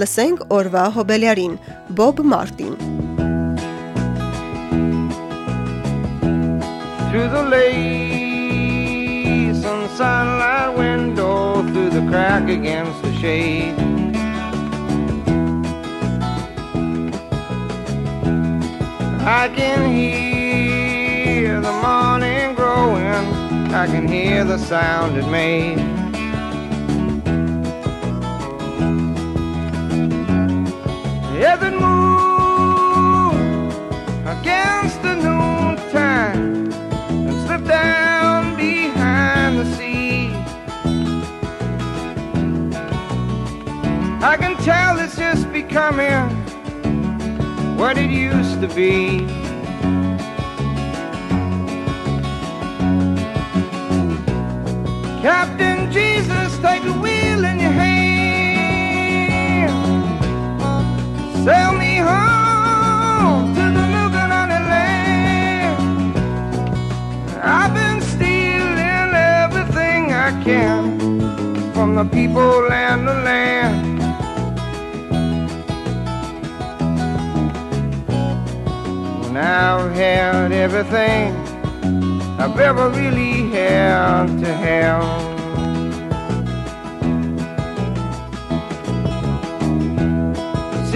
Լսենք օրվա հոբելյարին՝ Bob Martin։ Through the lace on the sunlight window, through the crack against the shade. I can hear the morning growing, I can hear the sound it made. It moved against the noontime and slipped down behind the sea. I can tell it's just becoming what it used to be. Captain Jesus, take the wheel in your hand. Sail me home to the Lugan on the land. I've been stealing everything I can from the people and the land. And I've had everything I've ever really had to have.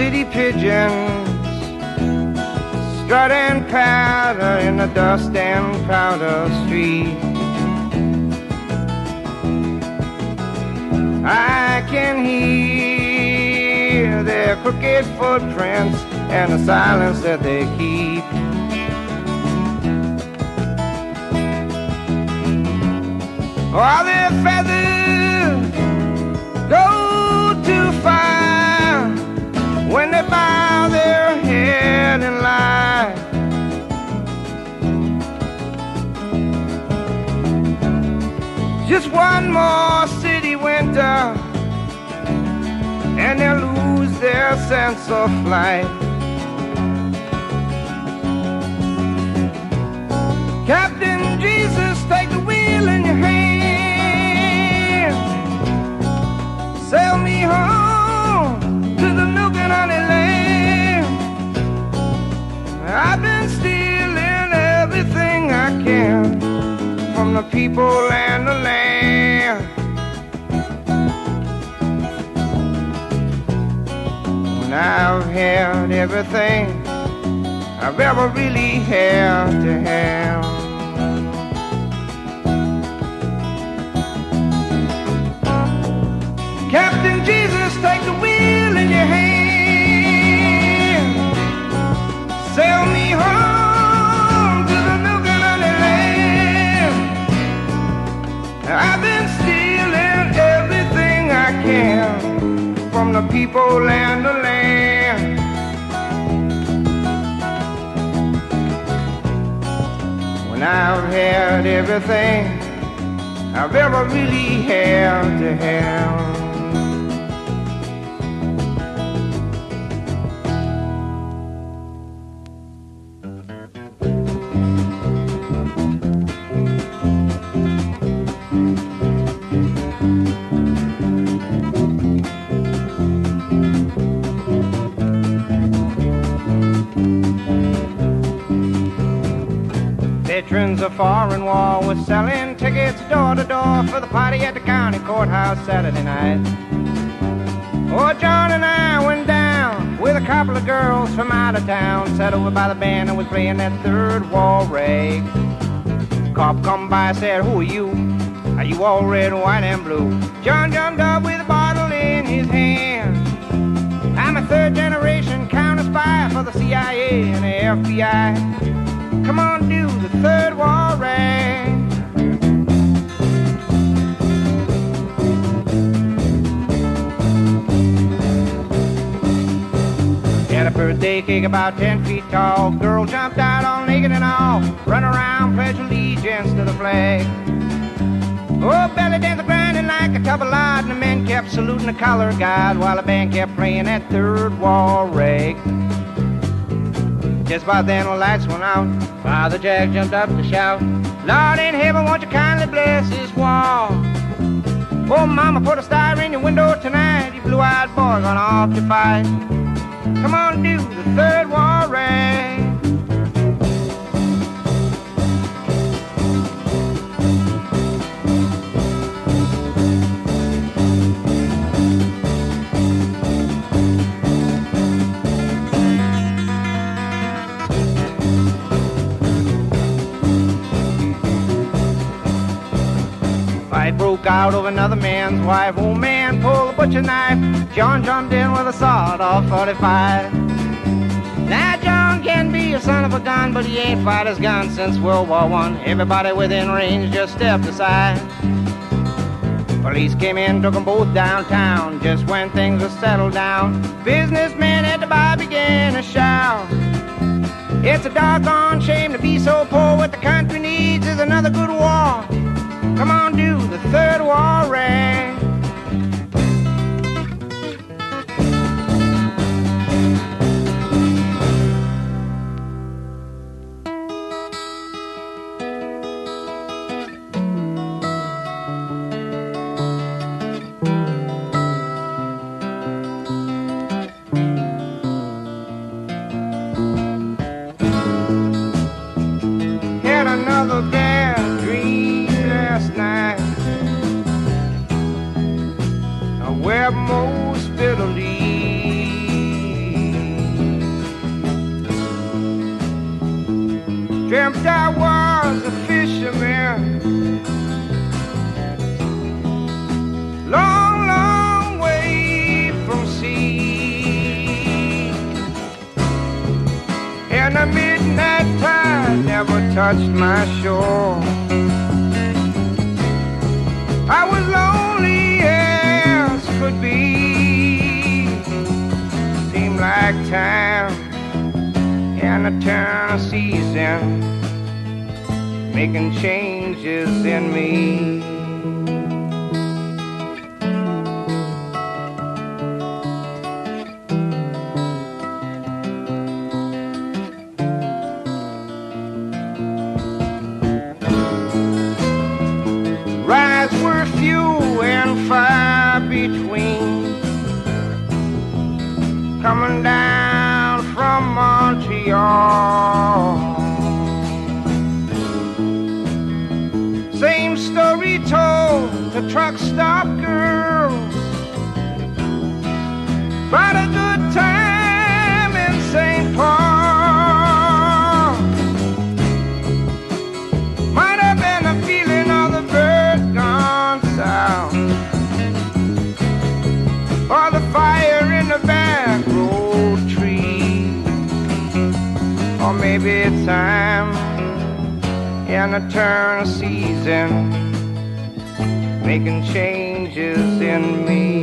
City pigeons strut and patter in the dust and powder street. I can hear their crooked footprints and the silence that they keep. While their feathers Just one more city winter, and they'll lose their sense of flight. Captain Jesus, take the wheel in your hand. Sail me home to the milk and honey land. I've been stealing everything I can the people and the land. And I've had everything I've ever really had to have. People and the land. When I've had everything I've ever really had to have. Of foreign war was selling tickets door to door for the party at the county courthouse Saturday night. Oh, John and I went down with a couple of girls from out of town, sat over by the band and was playing that third wall rag. Cop come by, said, Who are you? Are you all red, white, and blue? John jumped up with a bottle in his hand. I'm a third generation counter spy for the CIA and the FBI. Come on, do the third wall rag. Had a birthday cake about ten feet tall. Girl jumped out all naked and all. Run around, pledge allegiance to the flag. Oh, belly dancer grinding like a tub of lard, and the men kept saluting the color guard while the band kept playing that third wall rag. Just about then the lights went out. Father Jack jumped up to shout, Lord in heaven, won't you kindly bless this wall? Oh, mama, put a star in your window tonight. You blue-eyed boy gonna off to fight. Come on, do the third war rag. Fight broke out over another man's wife. Old man pulled a butcher knife. John jumped in with a sawed-off 45. Now John can be a son of a gun, but he ain't fired his gun since World War One. Everybody within range just stepped aside. Police came in, took them both downtown. Just when things were settled down, businessmen at the bar began to shout. It's a doggone shame to be so poor. What the country needs is another good war. An eternal season, making changes in me. Truck stop girls. About a good time in St. Paul. Might have been a feeling of the bird gone south. Or the fire in the back road tree. Or maybe it's time in a turn of season. Making changes in me.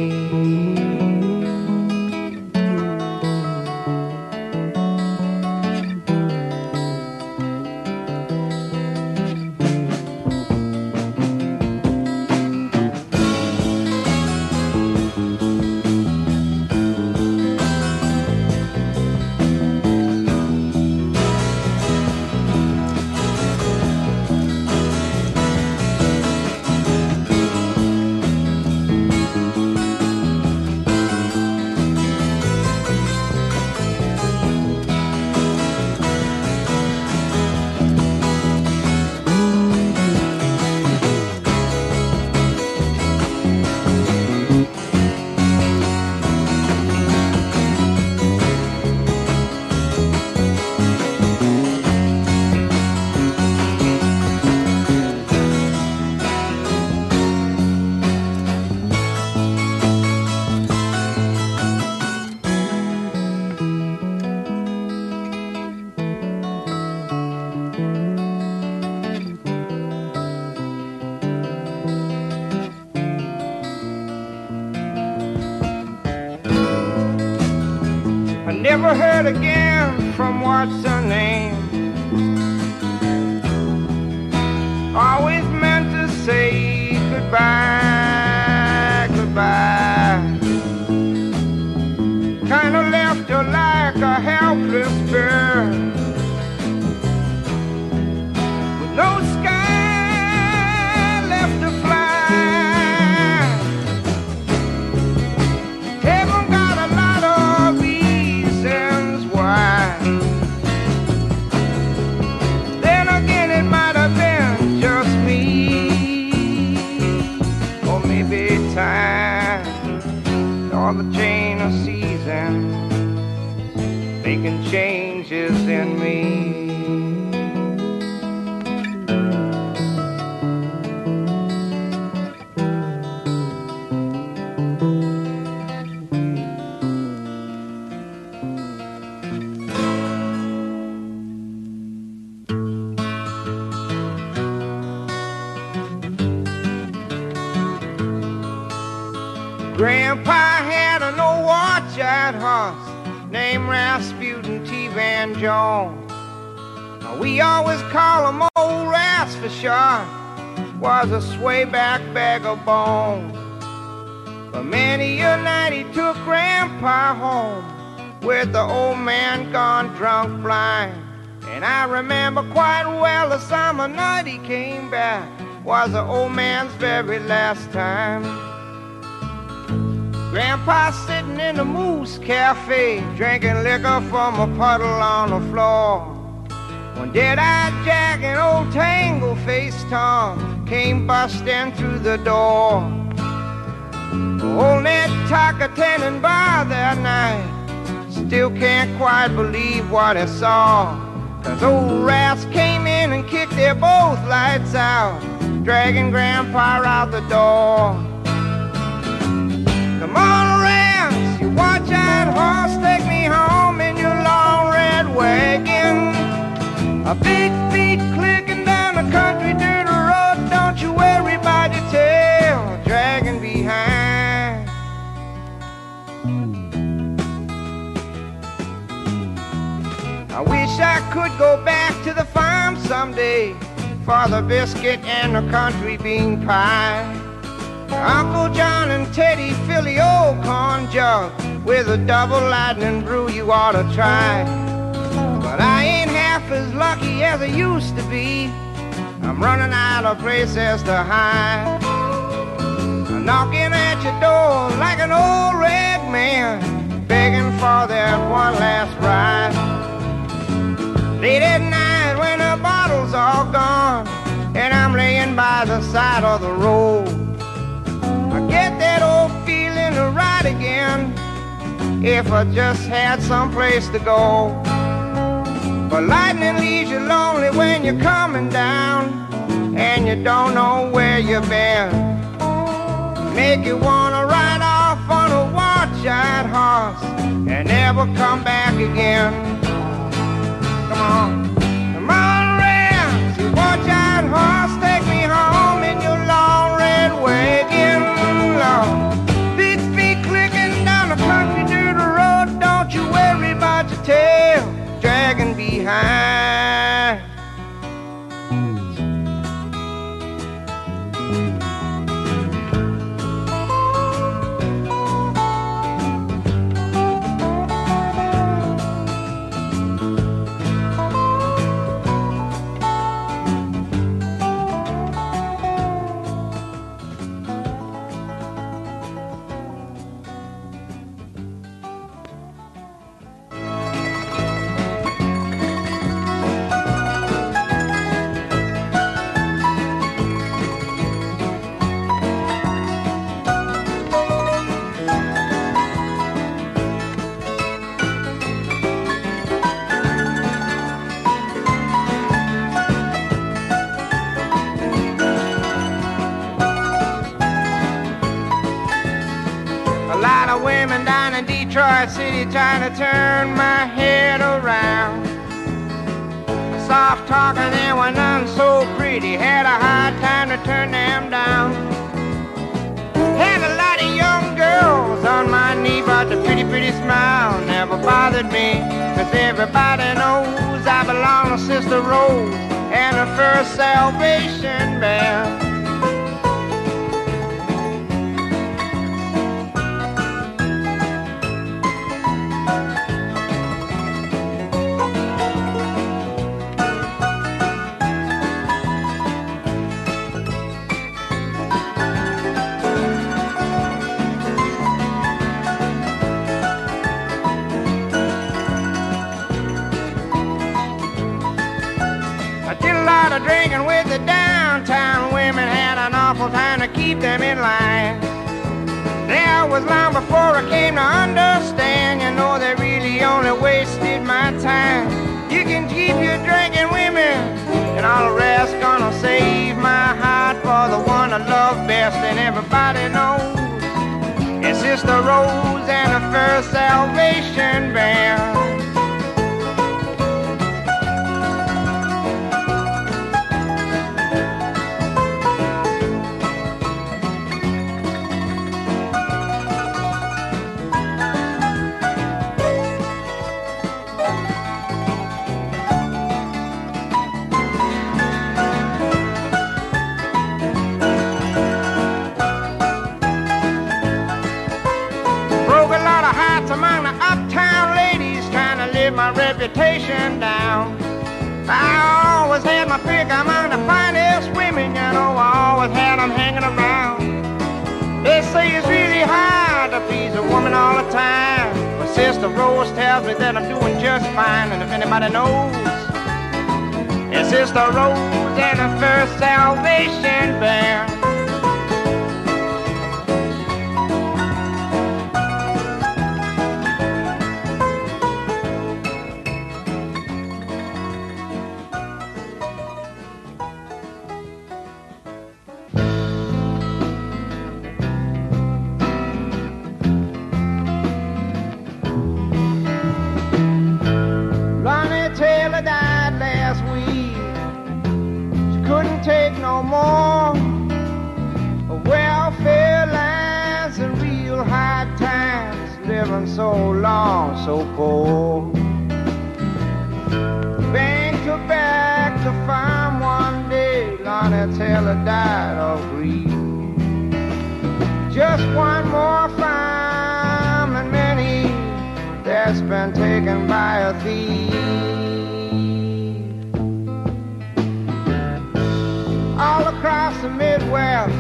Again Short. Was a swayback bag of bones. But many a night he took Grandpa home with the old man gone drunk blind. And I remember quite well the summer night he came back was the old man's very last time. Grandpa sitting in the Moose Cafe, drinking liquor from a puddle on the floor. When Dead-Eyed Jack and old Tangle-Faced Tom came busting through the door. Old Ned Tucker tending bar that night, still can't quite believe what he saw. Cause old Ras came in and kicked their both lights out, dragging Grandpa out the door. Come on, Ras, you watch-eyed horse, take me home in your long red wagon. A big feet clicking down the country dirt road, don't you worry about your tail dragging behind. I wish I could go back to the farm someday for the biscuit and the country bean pie. Uncle John and Teddy fill the old corn jug with a double lightning brew you ought to try. As lucky as I used to be. I'm running out of places to hide. I'm knocking at your door like an old red man, begging for that one last ride. Late at night when the bottle's all gone, and I'm laying by the side of the road. I get that old feeling to ride again if I just had some place to go. But lightning leaves you lonely when you're coming down and you don't know where you've been. Make you wanna ride off on a watch-eyed horse and never come back again. Come on, come on, you watch-eyed horse, dragging trying to turn my head around. Soft talking, they were none so pretty. Had a hard time to turn them down. Had a lot of young girls on my knee, but the pretty, pretty smile never bothered me. Cause everybody knows I belong to Sister Rose and the First Salvation Band. Keep them in line. was long before I came to understand. You know they really only wasted my time. You can keep your drinking women, and all the rest gonna save my heart for the one I love best, and everybody knows. It's just Sister Rose and the First Salvation Band. Reputation down. I always had my pick among the finest women, you know, I always had them hanging around. They say it's really hard to please a woman all the time. But Sister Rose tells me that I'm doing just fine, and if anybody knows, it's Sister Rose and the First Salvation Band. So long, so poor. Bank took back to farm one day, Lonnie Taylor died of grief. Just one more farm and many that's been taken by a thief. All across the Midwest,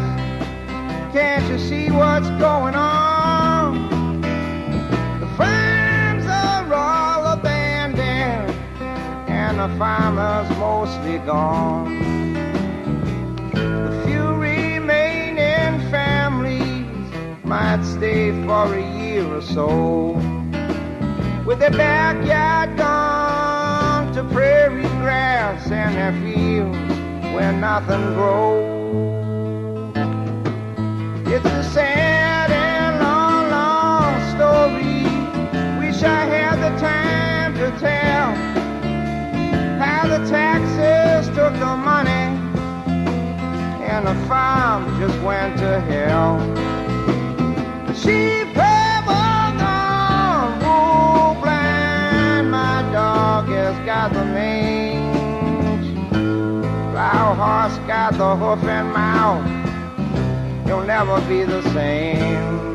can't you see what's going on? the farms are all abandoned, and the farmers mostly gone. The few remaining families might stay for a year or so. With their backyard gone to prairie grass and their fields where nothing grows. It's a sad and long, long story. Wish I had the time to tell how the taxes took the money and the farm just went to hell. The Got the hoof and mouth. You'll never be the same.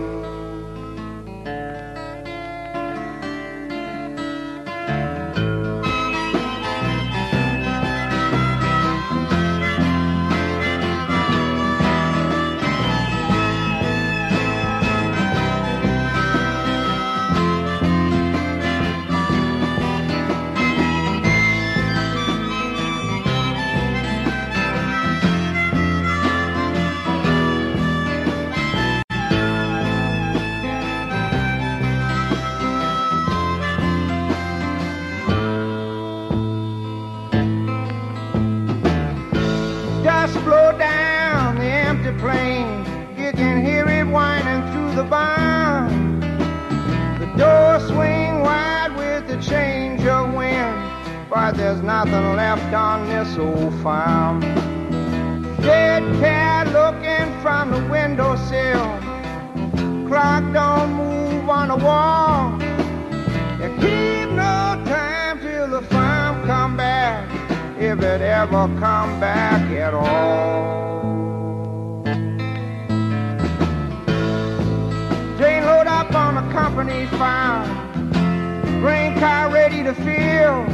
To fill.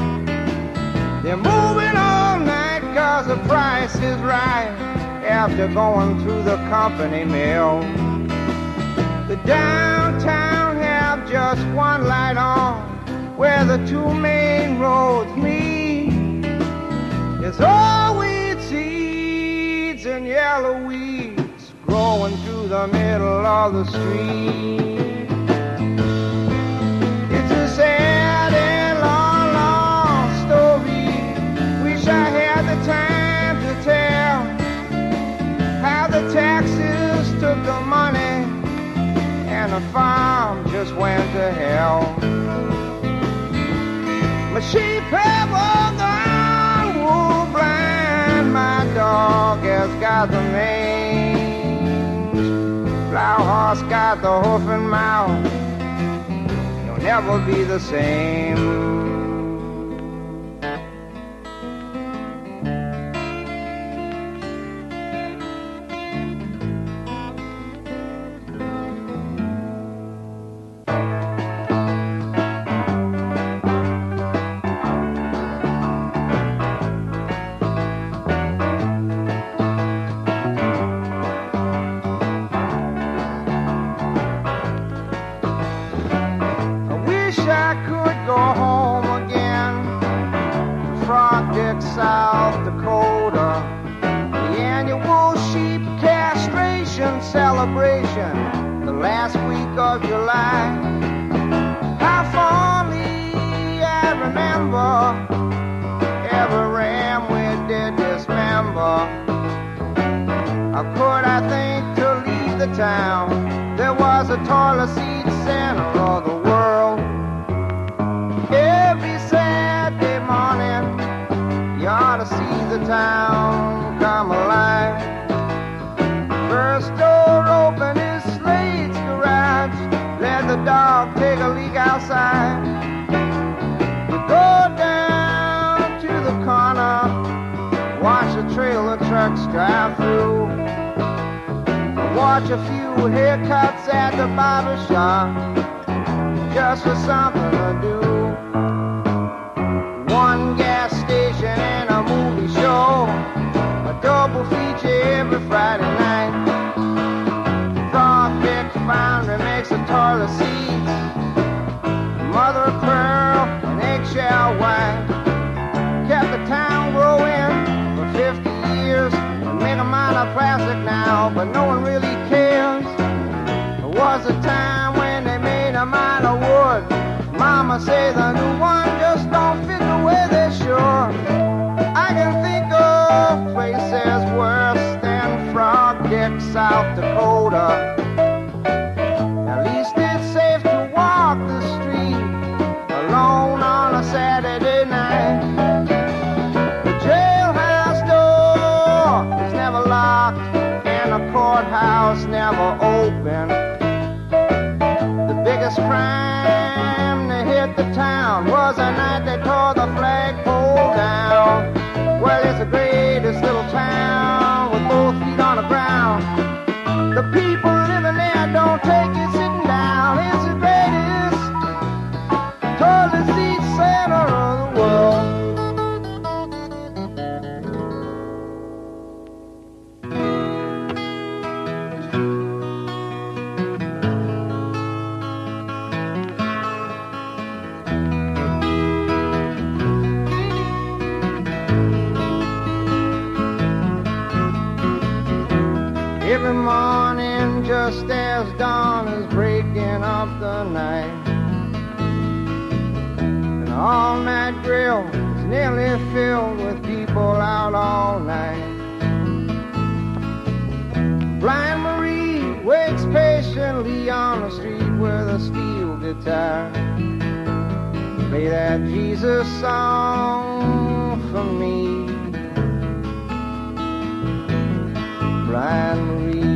They're moving all night cause the price is right after going through the company mill. The downtown have just one light on where the two main roads meet. It's all wheat seeds and yellow weeds growing through the middle of the street. It's a sad the taxes took the money and the farm just went to hell. My sheep have all gone wool blind. My dog has got the mange. Plow horse got the hoof and mouth. You'll never be the same. Watch a few haircuts at the barber shop just for something to do. The new one morning, just as dawn is breaking up the night, an all-night grill is nearly filled with people out all night. Blind Marie waits patiently on the street with a steel guitar. Play that Jesus song for me. Blind Marie.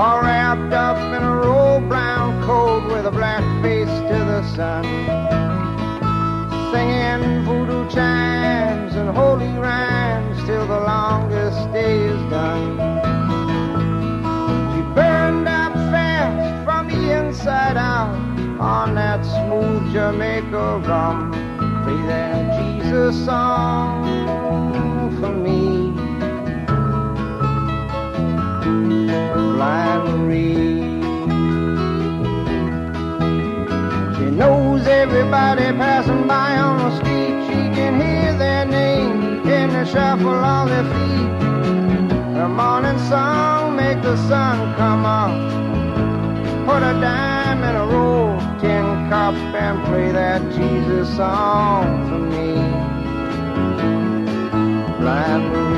All wrapped up in a robe brown coat with a black face to the sun. Singing voodoo chimes and holy rhymes till the longest day is done. She burned up fast from the inside out on that smooth Jamaica rum. Play that Jesus song everybody passing by on the street. She can hear their name in the shuffle of their feet. morning song, make the sun come up. Put a dime in a roll, tin cup, and play that Jesus song for me. Blind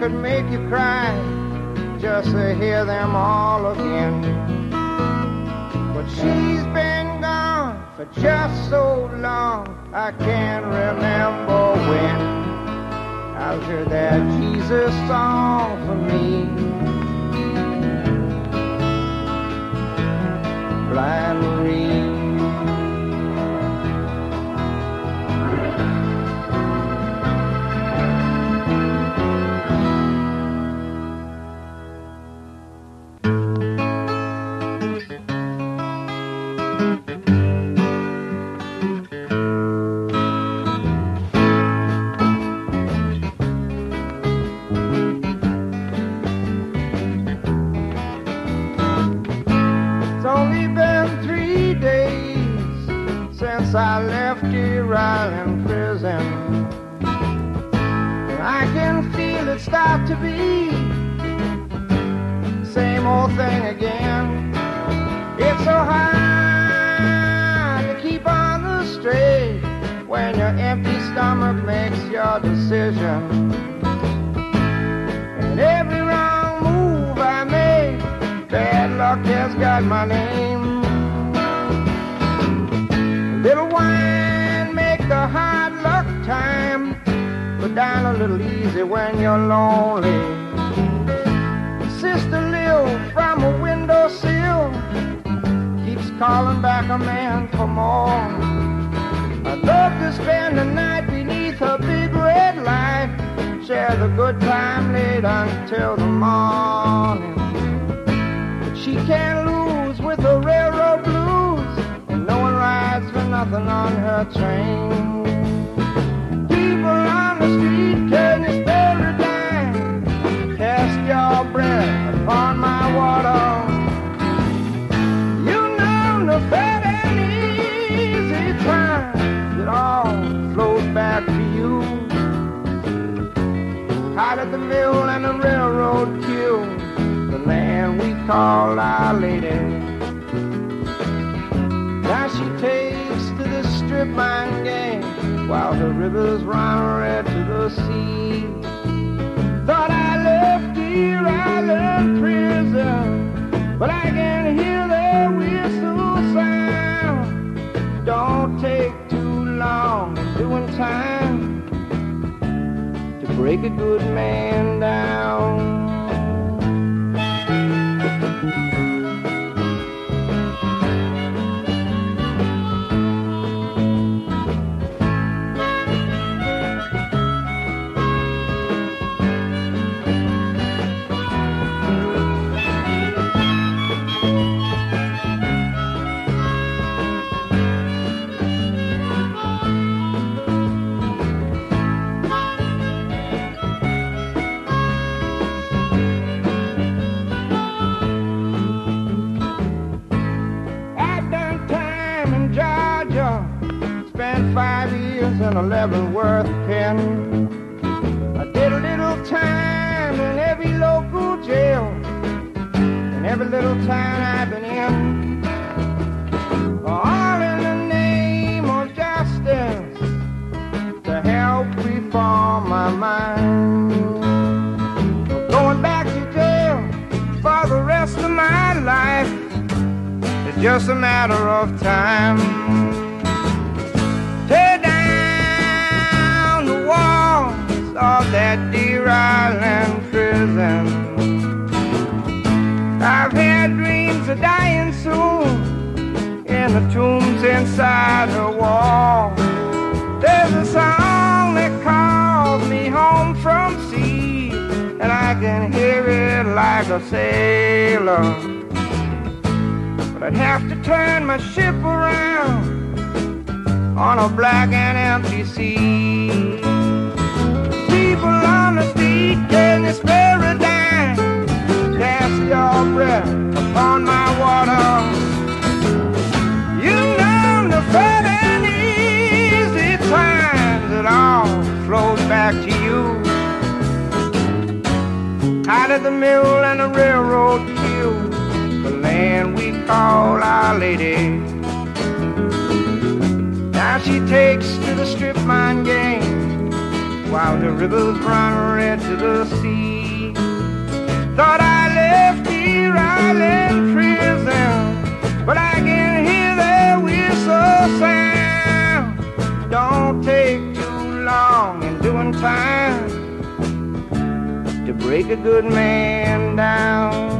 could make you cry just to hear them all again. But she's been gone for just so long, I can't remember when. I'll hear that Jesus song for me. Blind Marie. lonely. Sister Lil from a windowsill keeps calling back a man for more. I'd love to spend the night beneath her big red light, share the good time late until the morning. But she can't lose with the railroad blues, and no one rides for nothing on her train. People Our Lady. Now she takes to the mill and the railroad queue, the land we call alive. That's what pays for the strip mine game while the rivers run red to the sea. A good man down. Every little town I've been in. All in the name of justice to help reform my mind. Going back to jail for the rest of my life is just a matter of time. Tear down the walls of that Deer Island prison. In the tombs inside her wall. There's a song that calls me home from sea, and I can hear it like a sailor. But I'd have to turn my ship around on a black and empty sea. Call Our Lady? Now she takes to the strip mine game while the rivers run red to the sea. Thought I left Deer Island prison, but I can hear their whistle sound. Don't take too long in doing time to break a good man down.